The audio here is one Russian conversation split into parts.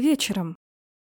вечером.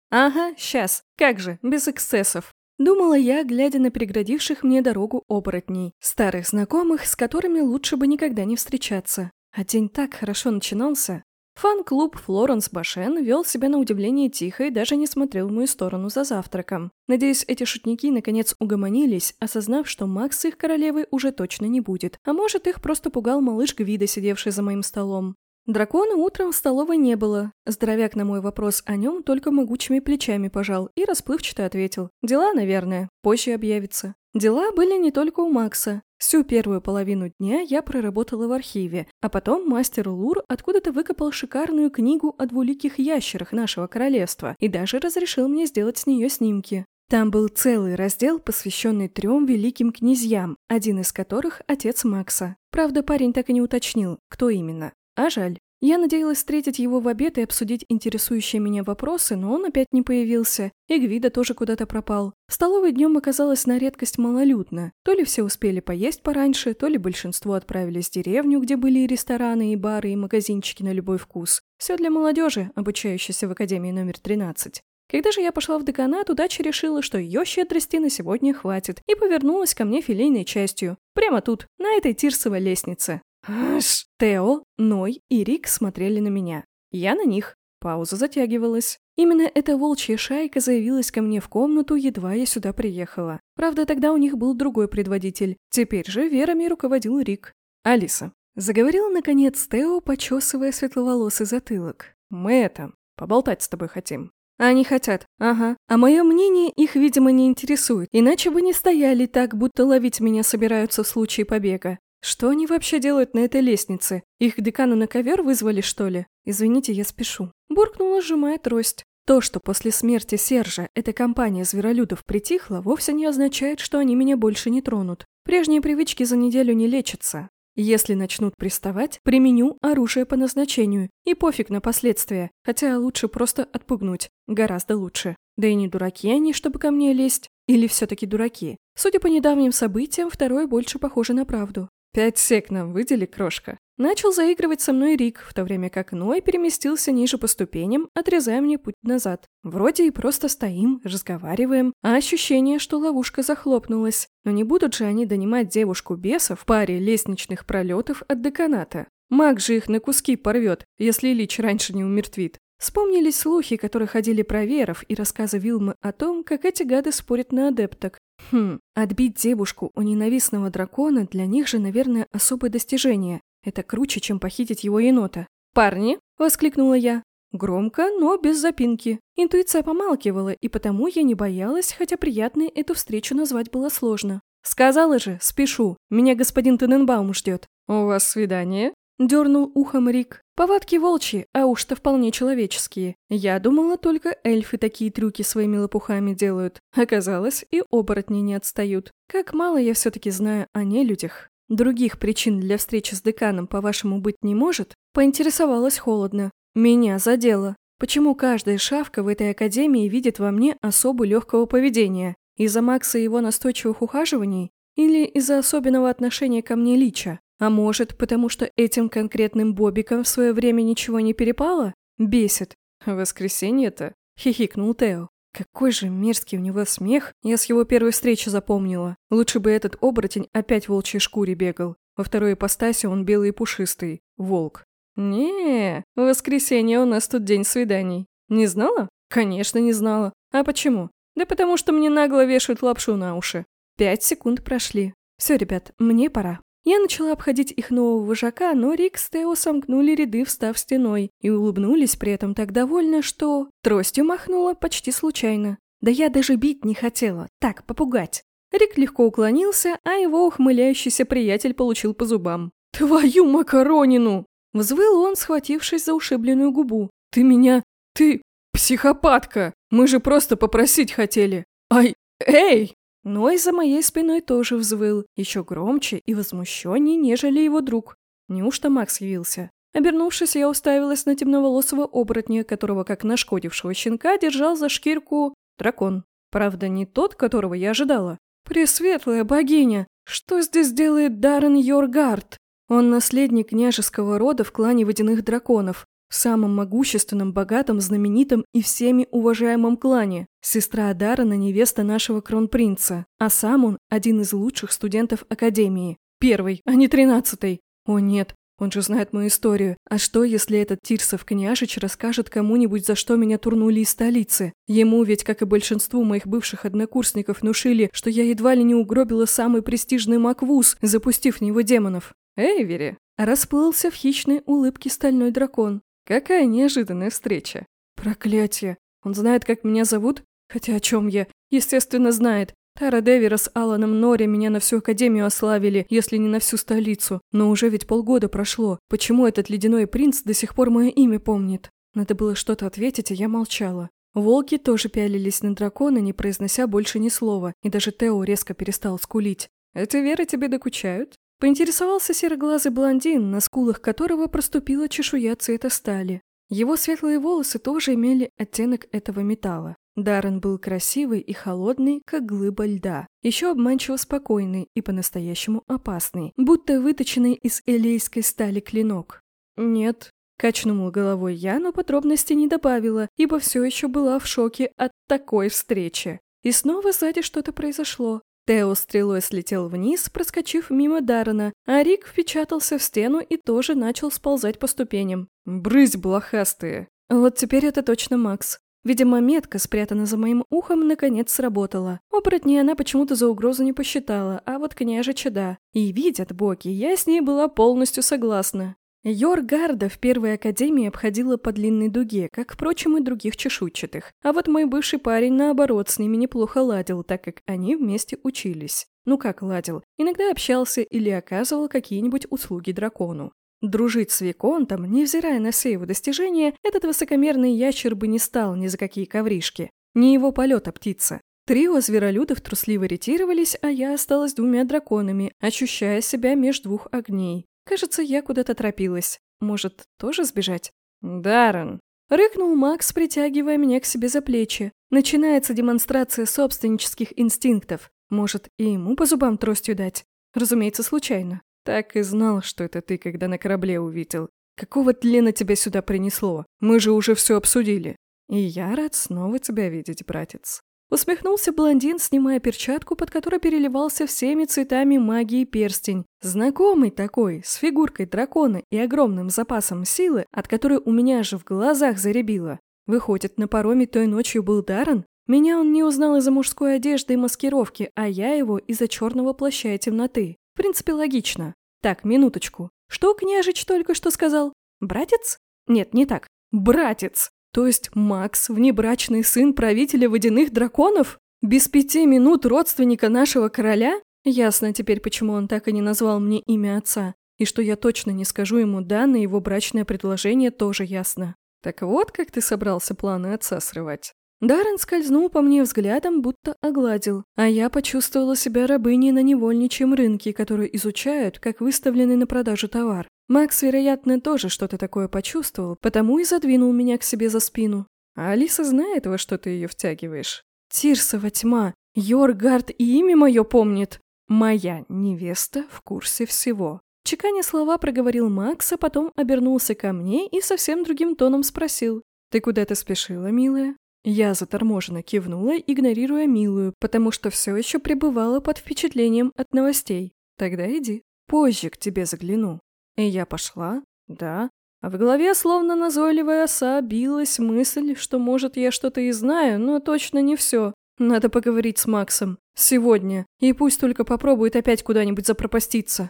Ага, сейчас, как же, без эксцессов. Думала я, глядя на преградивших мне дорогу оборотней, старых знакомых, с которыми лучше бы никогда не встречаться. А день так хорошо начинался. Фан-клуб Флоренс Башен вел себя на удивление тихо и даже не смотрел в мою сторону за завтраком. Надеюсь, эти шутники наконец угомонились, осознав, что Макс их королевой уже точно не будет. А может, их просто пугал малыш Гвида, сидевший за моим столом. Дракона утром в столовой не было. Здоровяк на мой вопрос о нем только могучими плечами пожал и расплывчато ответил. Дела, наверное, позже объявится. Дела были не только у Макса. Всю первую половину дня я проработала в архиве, а потом мастер Лур откуда-то выкопал шикарную книгу о двуликих ящерах нашего королевства и даже разрешил мне сделать с нее снимки. Там был целый раздел, посвященный трем великим князьям, один из которых – отец Макса. Правда, парень так и не уточнил, кто именно. А жаль. Я надеялась встретить его в обед и обсудить интересующие меня вопросы, но он опять не появился, и Гвида тоже куда-то пропал. Столовой днем оказалось на редкость малолюдно. То ли все успели поесть пораньше, то ли большинство отправились в деревню, где были и рестораны, и бары, и магазинчики на любой вкус. Все для молодежи, обучающейся в Академии номер 13. Когда же я пошла в деканат, удача решила, что ее щедрости на сегодня хватит, и повернулась ко мне филейной частью. Прямо тут, на этой тирсовой лестнице. Аш! Тео, Ной и Рик смотрели на меня. Я на них. Пауза затягивалась. Именно эта волчья шайка заявилась ко мне в комнату, едва я сюда приехала. Правда, тогда у них был другой предводитель. Теперь же верами руководил Рик. «Алиса», — заговорил наконец Тео, почесывая светловолосый затылок. «Мы это, поболтать с тобой хотим». «Они хотят, ага. А мое мнение их, видимо, не интересует, иначе бы не стояли так, будто ловить меня собираются в случае побега. Что они вообще делают на этой лестнице? Их декану на ковер вызвали, что ли? Извините, я спешу. Буркнула, сжимая трость. То, что после смерти Сержа эта компания зверолюдов притихла, вовсе не означает, что они меня больше не тронут. Прежние привычки за неделю не лечатся. Если начнут приставать, применю оружие по назначению. И пофиг на последствия, хотя лучше просто отпугнуть. Гораздо лучше. Да и не дураки они, чтобы ко мне лезть. Или все-таки дураки. Судя по недавним событиям, второе больше похоже на правду. «Пять сек нам выдели, крошка». Начал заигрывать со мной Рик, в то время как Ной переместился ниже по ступеням, отрезая мне путь назад. Вроде и просто стоим, разговариваем, а ощущение, что ловушка захлопнулась. Но не будут же они донимать девушку-беса в паре лестничных пролетов от деканата. Маг же их на куски порвет, если Лич раньше не умертвит. Вспомнились слухи, которые ходили про веров, и рассказы Вилмы о том, как эти гады спорят на адепток. Хм, отбить девушку у ненавистного дракона для них же, наверное, особое достижение. Это круче, чем похитить его енота. «Парни!» – воскликнула я. Громко, но без запинки. Интуиция помалкивала, и потому я не боялась, хотя приятной эту встречу назвать было сложно. «Сказала же, спешу. Меня господин Тененбаум ждет». «У вас свидание?» Дернул ухом Рик. Повадки волчьи, а уж-то вполне человеческие. Я думала, только эльфы такие трюки своими лопухами делают. Оказалось, и оборотни не отстают. Как мало я все-таки знаю о нелюдях. Других причин для встречи с деканом, по-вашему, быть не может? Поинтересовалась холодно. Меня задело. Почему каждая шавка в этой академии видит во мне особу легкого поведения? Из-за Макса и его настойчивых ухаживаний? Или из-за особенного отношения ко мне Лича? А может, потому что этим конкретным бобиком в свое время ничего не перепало? Бесит. Воскресенье-то? Хихикнул Тео. Какой же мерзкий у него смех, я с его первой встречи запомнила. Лучше бы этот оборотень опять в волчьей шкуре бегал. Во второй ипостаси он белый и пушистый. Волк. не воскресенье у нас тут день свиданий. Не знала? Конечно, не знала. А почему? Да потому что мне нагло вешают лапшу на уши. Пять секунд прошли. Все, ребят, мне пора. Я начала обходить их нового вожака, но Рик с Тео сомкнули ряды, встав стеной, и улыбнулись при этом так довольно, что тростью махнула почти случайно. Да я даже бить не хотела, так, попугать. Рик легко уклонился, а его ухмыляющийся приятель получил по зубам. «Твою макаронину!» Взвыл он, схватившись за ушибленную губу. «Ты меня... Ты... психопатка! Мы же просто попросить хотели! Ай... Эй!» Но и за моей спиной тоже взвыл, еще громче и возмущеннее, нежели его друг. Неужто Макс явился? Обернувшись, я уставилась на темноволосого оборотня, которого, как нашкодившего щенка, держал за шкирку дракон. Правда, не тот, которого я ожидала. «Пресветлая богиня! Что здесь делает Даррен Йоргард?» Он наследник княжеского рода в клане водяных драконов. Самом могущественном, богатом, знаменитом и всеми уважаемом клане. Сестра Дарана – невеста нашего кронпринца, а сам он – один из лучших студентов Академии. Первый, а не тринадцатый. О нет, он же знает мою историю. А что, если этот Тирсов княжич расскажет кому-нибудь, за что меня турнули из столицы? Ему ведь, как и большинству моих бывших однокурсников, внушили, что я едва ли не угробила самый престижный маквуз, запустив в него демонов. Эйвери! Расплылся в хищной улыбке стальной дракон. Какая неожиданная встреча. Проклятие. Он знает, как меня зовут? Хотя о чем я? Естественно, знает. Тара Девера с Аланом Нори меня на всю Академию ославили, если не на всю столицу. Но уже ведь полгода прошло. Почему этот ледяной принц до сих пор мое имя помнит? Надо было что-то ответить, а я молчала. Волки тоже пялились на дракона, не произнося больше ни слова, и даже Тео резко перестал скулить. «Эти веры тебе докучают?» Поинтересовался сероглазый блондин, на скулах которого проступила чешуя цвета стали. Его светлые волосы тоже имели оттенок этого металла. Даррен был красивый и холодный, как глыба льда, еще обманчиво спокойный и по-настоящему опасный, будто выточенный из элейской стали клинок. «Нет», — качнула головой я, но подробностей не добавила, ибо все еще была в шоке от такой встречи. И снова сзади что-то произошло. Тео стрелой слетел вниз, проскочив мимо Даррена, а Рик впечатался в стену и тоже начал сползать по ступеням. «Брысь, блохастые!» Вот теперь это точно Макс. Видимо, метка, спрятана за моим ухом, наконец сработала. Оборотней она почему-то за угрозу не посчитала, а вот княжича да. И видят боги, я с ней была полностью согласна. Йоргарда в первой академии обходила по длинной дуге, как, впрочем, и других чешуйчатых. А вот мой бывший парень, наоборот, с ними неплохо ладил, так как они вместе учились. Ну как ладил? Иногда общался или оказывал какие-нибудь услуги дракону. Дружить с Виконтом, невзирая на все его достижения, этот высокомерный ящер бы не стал ни за какие ковришки. Не его полета птица. Трио зверолюдов трусливо ретировались, а я осталась двумя драконами, ощущая себя меж двух огней. Кажется, я куда-то торопилась. Может, тоже сбежать? Даррен. Рыкнул Макс, притягивая меня к себе за плечи. Начинается демонстрация собственнических инстинктов. Может, и ему по зубам тростью дать? Разумеется, случайно. Так и знал, что это ты, когда на корабле увидел. Какого тлена тебя сюда принесло? Мы же уже все обсудили. И я рад снова тебя видеть, братец. Усмехнулся блондин, снимая перчатку, под которой переливался всеми цветами магии перстень. Знакомый такой, с фигуркой дракона и огромным запасом силы, от которой у меня же в глазах заребило. Выходит, на пароме той ночью был Даррен? Меня он не узнал из-за мужской одежды и маскировки, а я его из-за черного плаща и темноты. В принципе, логично. Так, минуточку. Что княжич только что сказал? Братец? Нет, не так. Братец. То есть Макс – внебрачный сын правителя водяных драконов? Без пяти минут родственника нашего короля? Ясно теперь, почему он так и не назвал мне имя отца. И что я точно не скажу ему «да» на его брачное предложение тоже ясно. Так вот, как ты собрался планы отца срывать. Даррен скользнул по мне взглядом, будто огладил, а я почувствовала себя рабыней на невольничьем рынке, который изучают, как выставленный на продажу товар. Макс, вероятно, тоже что-то такое почувствовал, потому и задвинул меня к себе за спину. А Алиса знает, во что ты ее втягиваешь. Тирсова тьма, Йоргард и имя мое помнит. Моя невеста в курсе всего. Чеканя слова проговорил Макс, а потом обернулся ко мне и совсем другим тоном спросил. «Ты куда-то спешила, милая?» Я заторможенно кивнула, игнорируя милую, потому что все еще пребывала под впечатлением от новостей. Тогда иди. Позже к тебе загляну. И я пошла, да. А в голове, словно назойливая оса, билась мысль, что, может, я что-то и знаю, но точно не все. Надо поговорить с Максом. Сегодня. И пусть только попробует опять куда-нибудь запропаститься.